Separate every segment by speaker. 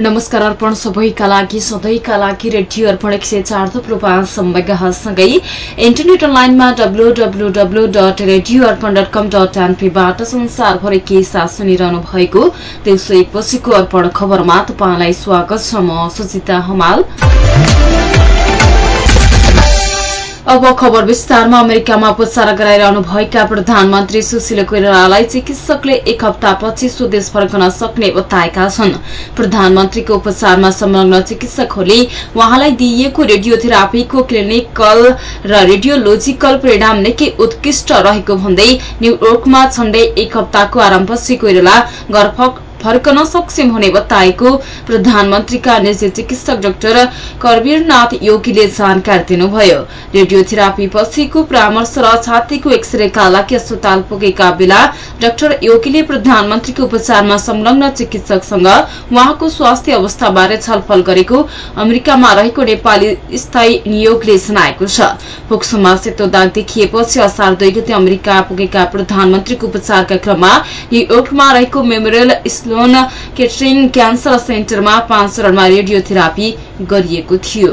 Speaker 1: नमस्कार अर्पण सबैका लागि सधैँका लागि रेडियो अर्पण एक सय चार थुप्रो पाँच मेगासँगै इन्टरनेट अनलाइनमा W W W dot radio Arpan dot com dot एनपीबाट संसारभरि के साथ सुनिरहनु भएको दिउँसो एकपछिको अर्पण खबरमा तपाईँलाई स्वागत छ म सुजिता हमाल। अब खबर विस्तारमा अमेरिकामा उपचार गराइरहनुभएका प्रधानमन्त्री सुशील कोइरालालाई चिकित्सकले एक हप्तापछि स्वदेश फर्कन सक्ने बताएका छन्। प्रधानमन्त्रीको उपचारमा संलग्न चिकित्सकहरूले उहाँलाई दिइएको रेडियोथेरापीको क्लिनिकल र रेडियोलोजिकल परिणाम निकै उत्कृष्ट रहेको भन्दै न्यूयोर्कमा झण्डै एक हप्ताको आरामपछि कोइराला घर फर्कन सक्षम हुने बताएको प्रधानमन्त्रीका निजी चिकित्सक डाक्टर करवीरनाथ योगीले जानकारी दिनुभयो। रेडियोथेरापी पछिको परामर्श र छातीको एक्सरेका लागि अस्पताल पुगेका बेला डाक्टर योगीले प्रधानमन्त्रीको उपचारमा संलग्न चिकित्सकसँग उहाँको स्वास्थ्य अवस्थाबारे छलफल गरेको अमेरिकामा रहेको नेपाली स्थायी नियोगले जनाएको छ। फोक्सोमा सेतो दाग देखिएपछि असार दुई गते अमेरिका पुगेका प्रधानमन्त्रीको उपचारका क्रममा न्यूयोर्कमा रहेको मेमोरियल स्लोन केटरिङ क्यान्सर सेन्टरमा पाँच चरणमा रेडियोथेरापी गरिएको थियो।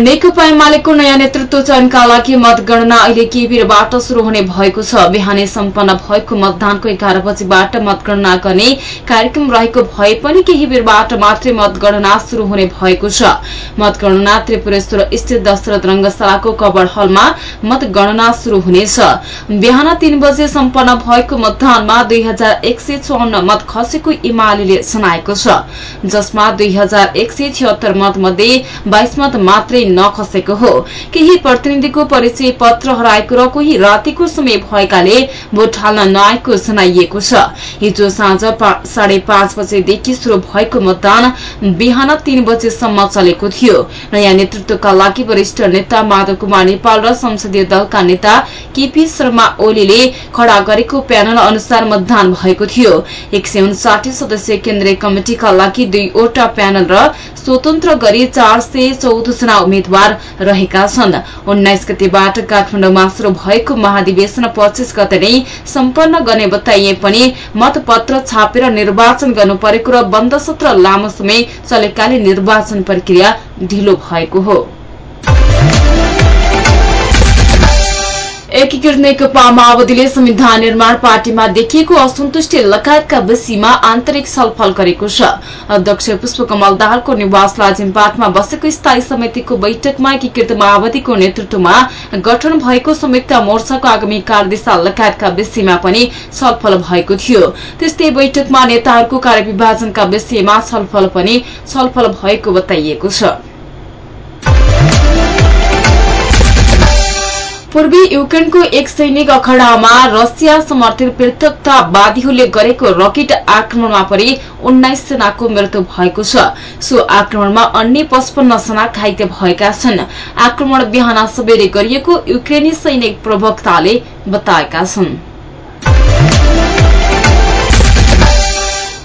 Speaker 1: नेकपा एमालेको नयाँ नेतृत्व चयनका लागि मतगणना अहिले केबीरबाट शुरू हुने भएको छ। बिहानै सम्पन्न भएको मतदानको एघार बजीबाट मतगणना गर्ने कार्यक्रम रहेको भए पनि केही बेरबाट मात्रै मतगणना शुरू हुने भएको छ। मतगणना त्रिपुरेश्वर स्थित दशरथ रंगशालाको कवर हलमा मतगणना शुरू हुनेछ। बिहान तीन बजे सम्पन्न भएको मतदानमा दुई हजार एक सय चौन्न मत खसेको एमाले जनाएको छ। जसमा दुई हजार एक सय छिहत्तर मत मध्ये बाइस मत मात्रै नखसेको हो। केही प्रतिनिधिको परिचय पत्र हराएको र कोही रातिको समय भएकाले भोट हाल्न नआएको जनाइएको छ। हिजो साँझ साढे पाँच बजेदेखि शुरू भएको मतदान बिहान तीन बजेसम्म चलेको थियो। नयाँ नेतृत्वका लागि वरिष्ठ नेता माधव कुमार नेपाल र संसदीय दलका नेता केपी शर्मा ओलीले खड़ा गरेको प्यानल अनुसार मतदान भएको थियो। एक सय सदस्यीय केन्द्रीय कमिटिका लागि दुईवटा प्यानल र स्वतन्त्र गरी चार सय चौध जना उम्मेद्वार रहेका छन्। उन्नाइस गतेबाट काठमाडौँमा शुरू भएको महाधिवेशन पच्चीस गते नै सम्पन्न गर्ने बताइए पनि मतपत्र छापेर निर्वाचन गर्नु परेको र बन्द सत्र लामो समय चलेकाले निर्वाचन प्रक्रिया ढिलो भएको हो। एकीकृत नेकपा माओवादीले संविधान निर्माण पार्टीमा देखिएको असन्तुष्टि लगायतका विषयमा आन्तरिक छलफल गरेको छ। अध्यक्ष पुष्पकमल दाहालको निवास लाजिमपाटमा बसेको स्थायी समितिको बैठकमा एकीकृत माओवादीको नेतृत्वमा गठन भएको संयुक्त मोर्चाको आगामी कार्यदिशा लगायतका विषयमा पनि छलफल भएको थियो। त्यस्तै बैठकमा नेताहरूको कार्यविभाजनका विषयमा छलफल पनि छलफल भएको बताइएको छ। पूर्वी युक्रेनको एक सैनिक अखड़ामा रसिया समर्थित पृथकतावादीहरूले गरेको रकेट आक्रमणमा पनि उन्नाइस जनाको मृत्यु भएको छ। सो आक्रमणमा अन्य पचपन्न जना घाइते भएका छन्। आक्रमण बिहान सबेरै गरिएको युक्रेनी सैनिक प्रवक्ताले बताएका छन्।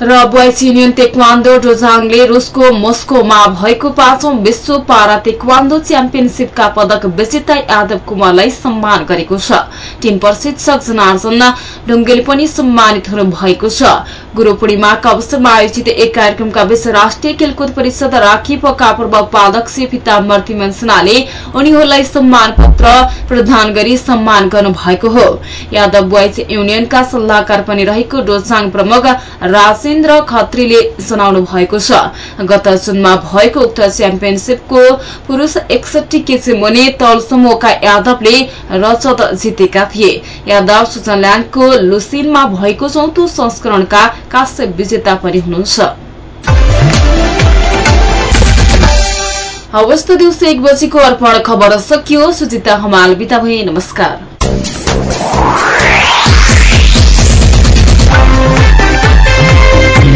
Speaker 1: र बोइस युनियन तेक्वान्दो डोजाङले रूसको मोस्कोमा भएको पाँचौं विश्व पारा तेक्वान्दो च्याम्पियनशीपका पदक विजेता यादव कुमारलाई सम्मान गरेको छ। टीम प्रशिक्षक जनार्जन ढुङ्गेल पनि सम्मानित हुनु भएको छ। गुरू पूर्णिमाका अवसरमा आयोजित एक कार्यक्रमका बीच राष्ट्रिय खेलकुद परिषद राखिपका पूर्व उपाध्यक्ष पिताम्बर तिमन सिन्हाले उनीहरूलाई सम्मान पत्र प्रदान गरी सम्मान गर्नु भएको हो यादव बोइज युनियनका सल्लाहकार पनि रहेको डोचाङ प्रमुख राजेन्द्र खत्रीले जनाउनु भएको छ गत जुनमा भएको उक्त च्याम्पियनशीपको पुरूष एकसठी केजी मुनि तल समूहका यादवले रजत जितेका थिए यादव स्विजरल्याण्डको लुसिनमा भएको चौथो संस्करणका काश्य विजेता पनि हुनुहुन्छ। हवस् दिउँसो एक बजीको अर्पण खबर सकियो। सुजिता हमाल बिता नमस्कार।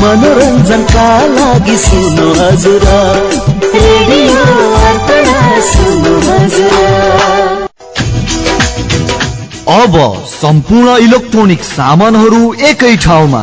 Speaker 2: मनोरञ्जनका लागि सुन्नु हजुर।
Speaker 3: अब सम्पूर्ण इलेक्ट्रोनिक सामानहरू एकै ठाउँमा।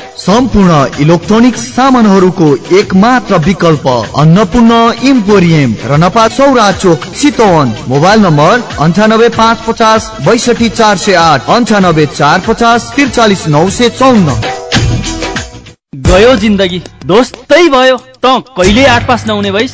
Speaker 3: सम्पूर्ण इलेक्ट्रोनिक सामानहरूको एक मात्र विकल्प अन्नपूर्ण इम्पोरियम रनपा चौरा चोक चितवन मोबाइल नम्बर अन्ठानब्बे पाँच पचास बैसठी चार सय आठ अन्ठानब्बे चार पचास त्रिचालिस नौ सय चौन्न।
Speaker 4: गयो जिन्दगी। दोस्तै भयो। त कहिले आठ पास नहुने भइस?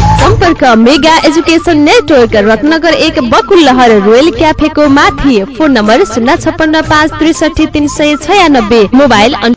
Speaker 5: सम्पर्क मेगा एजुकेसन नेटवर्क रत्नगर एक बकुल्लहर रोयल क्याफेको माथि। फोन नम्बर शून्य छप्पन्न पाँच त्रिसठी तिन सय छयानब्बे। मोबाइल